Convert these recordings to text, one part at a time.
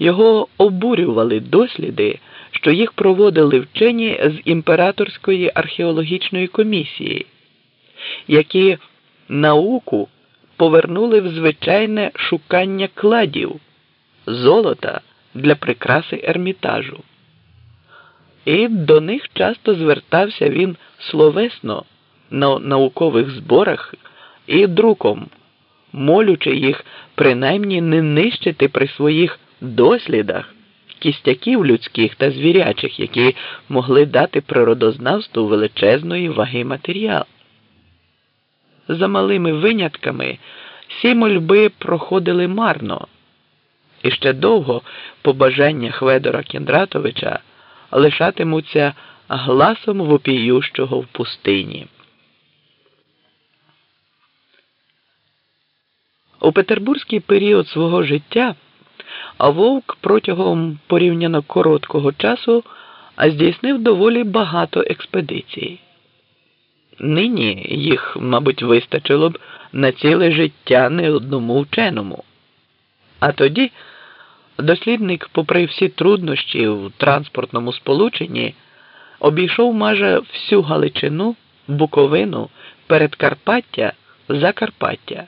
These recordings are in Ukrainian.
Його обурювали досліди, що їх проводили вчені з імператорської археологічної комісії, які науку повернули в звичайне шукання кладів, золота для прикраси ермітажу. І до них часто звертався він словесно на наукових зборах і друком, молючи їх принаймні не нищити при своїх дослідах кістяків людських та звірячих, які могли дати природознавству величезної ваги матеріал. За малими винятками всі мольби проходили марно, і ще довго побажання Хведора Кіндратовича лишатимуться гласом вопіющого в пустині. У петербурзький період свого життя Вовк протягом порівняно короткого часу здійснив доволі багато експедицій. Нині їх, мабуть, вистачило б на ціле життя не одному вченому. А тоді дослідник, попри всі труднощі в транспортному сполученні, обійшов майже всю Галичину, Буковину, Передкарпаття, Закарпаття.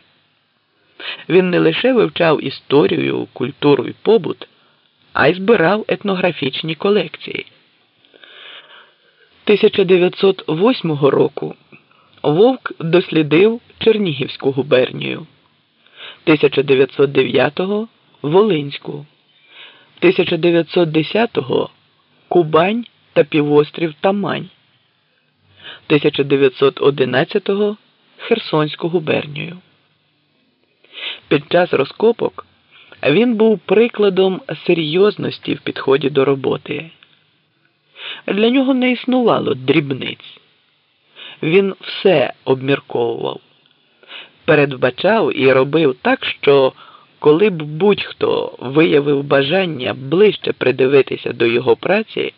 Він не лише вивчав історію, культуру і побут, а й збирав етнографічні колекції. 1908 року Вовк дослідив Чернігівську губернію, 1909-го Волинську, 1910-го Кубань та півострів Тамань, 1911-го Херсонську губернію. Під час розкопок він був прикладом серйозності в підході до роботи. Для нього не існувало дрібниць. Він все обмірковував, передбачав і робив так, що коли б будь-хто виявив бажання ближче придивитися до його праці,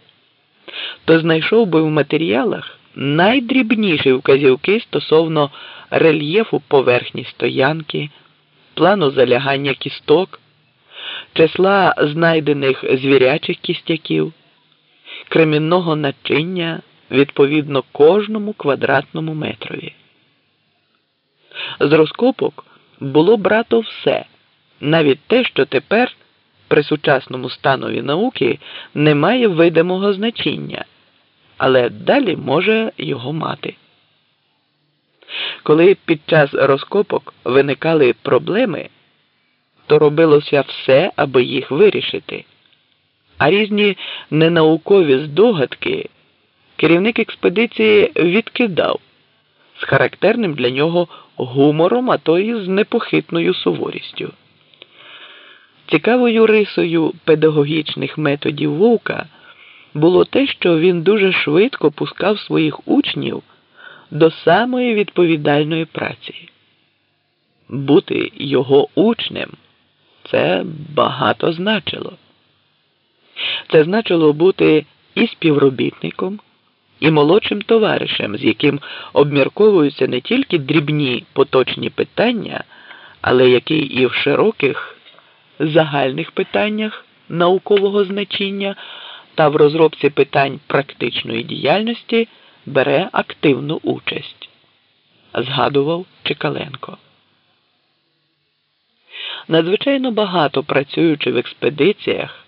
то знайшов би в матеріалах найдрібніші вказівки стосовно рельєфу поверхні стоянки плану залягання кісток, числа знайдених звірячих кістяків, кремінного начиння відповідно кожному квадратному метрові. З розкопок було брато все, навіть те, що тепер при сучасному станові науки не має видимого значення, але далі може його мати. Коли під час розкопок виникали проблеми, то робилося все, аби їх вирішити. А різні ненаукові здогадки керівник експедиції відкидав з характерним для нього гумором, а то і з непохитною суворістю. Цікавою рисою педагогічних методів вовка було те, що він дуже швидко пускав своїх учнів до самої відповідальної праці. Бути його учнем це багато значило. Це значило бути і співробітником, і молодшим товаришем, з яким обмірковуються не тільки дрібні поточні питання, але який і в широких загальних питаннях наукового значення та в розробці питань практичної діяльності бере активну участь, згадував Чекаленко. Надзвичайно багато працюючи в експедиціях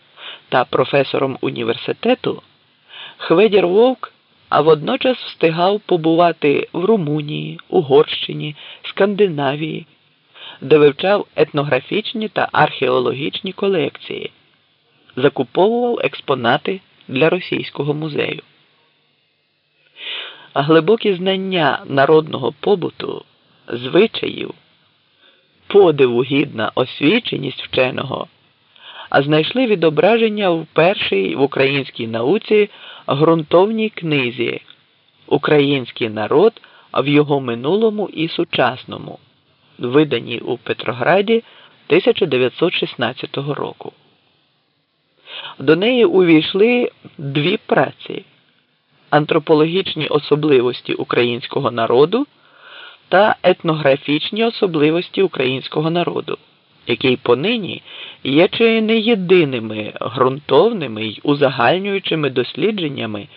та професором університету, Хведір Вовк, а водночас встигав побувати в Румунії, Угорщині, Скандинавії, де вивчав етнографічні та археологічні колекції, закуповував експонати для російського музею глибокі знання народного побуту, звичаїв, подиву гідна освіченість вченого, а знайшли відображення в першій в українській науці ґрунтовній книзі Український народ в його минулому і сучасному, виданій у Петрограді 1916 року. До неї увійшли дві праці антропологічні особливості українського народу та етнографічні особливості українського народу який понині є чи не єдиними ґрунтовними й узагальнюючими дослідженнями